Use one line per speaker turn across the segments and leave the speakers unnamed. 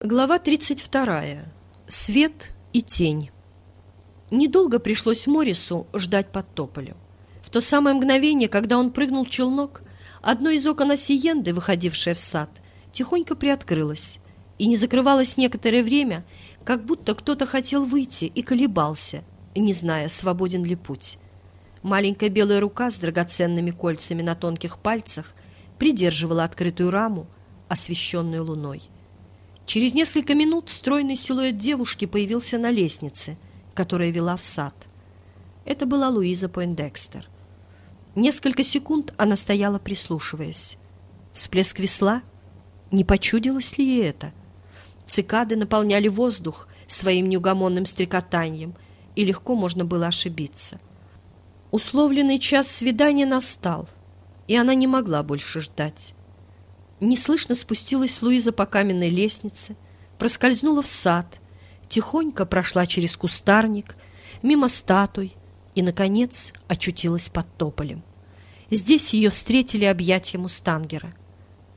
Глава 32. Свет и тень. Недолго пришлось Морису ждать под тополю. В то самое мгновение, когда он прыгнул в челнок, одно из окон Осиенды, выходившее в сад, тихонько приоткрылось и не закрывалось некоторое время, как будто кто-то хотел выйти и колебался, не зная, свободен ли путь. Маленькая белая рука с драгоценными кольцами на тонких пальцах придерживала открытую раму, освещенную луной. Через несколько минут стройный силуэт девушки появился на лестнице, которая вела в сад. Это была Луиза Пойндекстер. Несколько секунд она стояла, прислушиваясь. Всплеск весла? Не почудилось ли ей это? Цикады наполняли воздух своим неугомонным стрекотанием, и легко можно было ошибиться. Условленный час свидания настал, и она не могла больше ждать. Неслышно спустилась Луиза по каменной лестнице, проскользнула в сад, тихонько прошла через кустарник, мимо статуй и, наконец, очутилась под тополем. Здесь ее встретили объятия мустангера.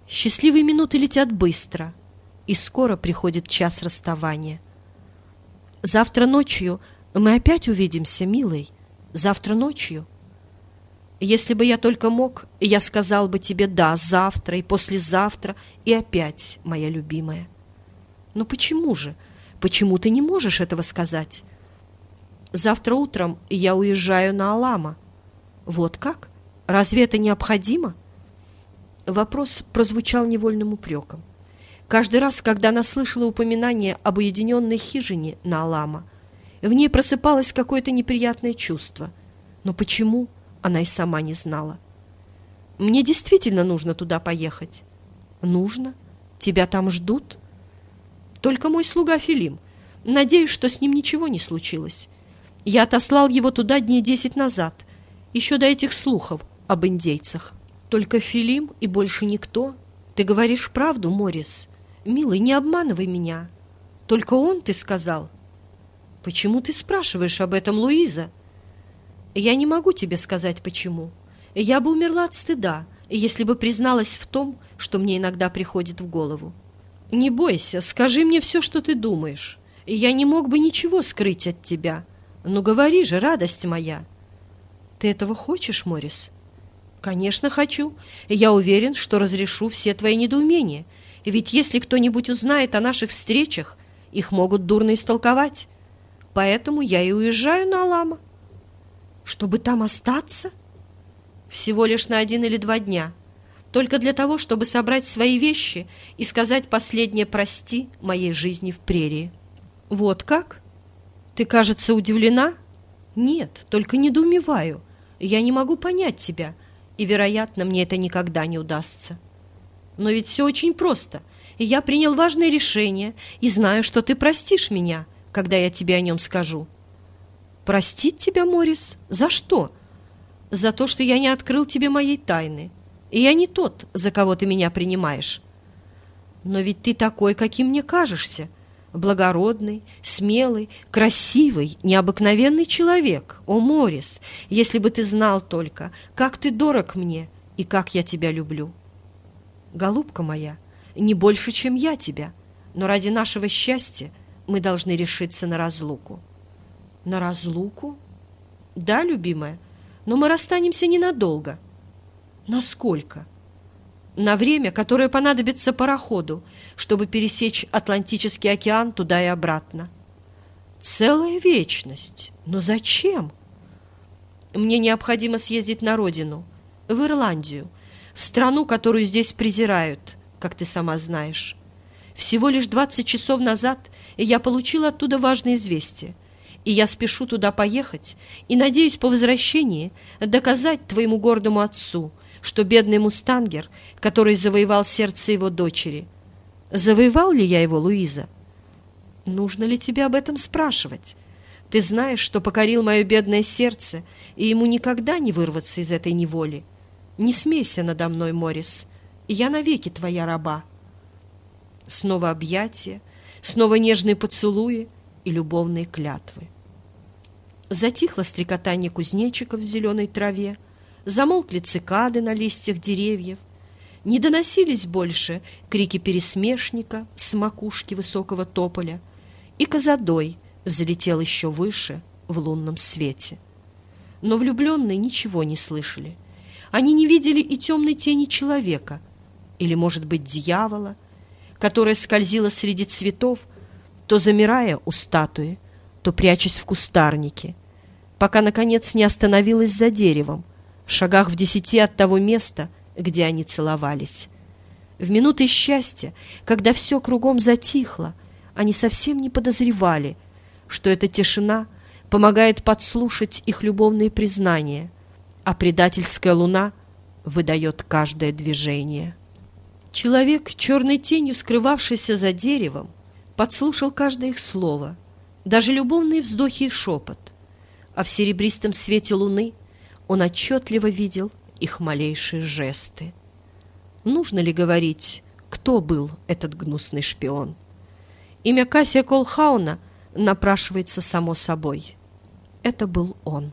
Счастливые минуты летят быстро, и скоро приходит час расставания. Завтра ночью мы опять увидимся, милый. Завтра ночью. Если бы я только мог, я сказал бы тебе «да» завтра и послезавтра, и опять, моя любимая. Но почему же? Почему ты не можешь этого сказать? Завтра утром я уезжаю на Алама. Вот как? Разве это необходимо? Вопрос прозвучал невольным упреком. Каждый раз, когда она слышала упоминание об уединенной хижине на Алама, в ней просыпалось какое-то неприятное чувство. Но почему? Почему? Она и сама не знала. «Мне действительно нужно туда поехать». «Нужно? Тебя там ждут?» «Только мой слуга Филим. Надеюсь, что с ним ничего не случилось. Я отослал его туда дней десять назад, еще до этих слухов об индейцах. Только Филим и больше никто. Ты говоришь правду, Морис. Милый, не обманывай меня. Только он, ты сказал». «Почему ты спрашиваешь об этом, Луиза?» Я не могу тебе сказать, почему. Я бы умерла от стыда, если бы призналась в том, что мне иногда приходит в голову. Не бойся, скажи мне все, что ты думаешь. Я не мог бы ничего скрыть от тебя. Ну говори же, радость моя. Ты этого хочешь, Морис? Конечно, хочу. Я уверен, что разрешу все твои недоумения. Ведь если кто-нибудь узнает о наших встречах, их могут дурно истолковать. Поэтому я и уезжаю на Алама. Чтобы там остаться? Всего лишь на один или два дня. Только для того, чтобы собрать свои вещи и сказать последнее «прости» моей жизни в прерии. Вот как? Ты, кажется, удивлена? Нет, только недоумеваю. Я не могу понять тебя, и, вероятно, мне это никогда не удастся. Но ведь все очень просто, и я принял важное решение, и знаю, что ты простишь меня, когда я тебе о нем скажу. Простить тебя, Морис? За что? За то, что я не открыл тебе моей тайны. И я не тот, за кого ты меня принимаешь. Но ведь ты такой, каким мне кажешься. Благородный, смелый, красивый, необыкновенный человек. О, Морис, если бы ты знал только, как ты дорог мне и как я тебя люблю. Голубка моя, не больше, чем я тебя, но ради нашего счастья мы должны решиться на разлуку. На разлуку? Да, любимая, но мы расстанемся ненадолго. Насколько? На время, которое понадобится пароходу, чтобы пересечь Атлантический океан туда и обратно. Целая вечность. Но зачем? Мне необходимо съездить на родину, в Ирландию, в страну, которую здесь презирают, как ты сама знаешь. Всего лишь двадцать часов назад я получила оттуда важное известие и я спешу туда поехать и надеюсь по возвращении доказать твоему гордому отцу, что бедный мустангер, который завоевал сердце его дочери, завоевал ли я его, Луиза? Нужно ли тебе об этом спрашивать? Ты знаешь, что покорил мое бедное сердце, и ему никогда не вырваться из этой неволи. Не смейся надо мной, Морис, я навеки твоя раба. Снова объятия, снова нежные поцелуи и любовные клятвы. Затихло стрекотание кузнечиков в зеленой траве, замолкли цикады на листьях деревьев. Не доносились больше крики пересмешника с макушки высокого тополя, и Казадой взлетел еще выше в лунном свете. Но влюбленные ничего не слышали. Они не видели и темной тени человека, или, может быть, дьявола, которая скользила среди цветов, то замирая у статуи, то прячась в кустарнике, пока, наконец, не остановилась за деревом, в шагах в десяти от того места, где они целовались. В минуты счастья, когда все кругом затихло, они совсем не подозревали, что эта тишина помогает подслушать их любовные признания, а предательская луна выдает каждое движение. Человек, черной тенью скрывавшийся за деревом, подслушал каждое их слово, даже любовные вздохи и шепот, а в серебристом свете луны он отчетливо видел их малейшие жесты. Нужно ли говорить, кто был этот гнусный шпион? Имя Кассия Колхауна напрашивается само собой. Это был он.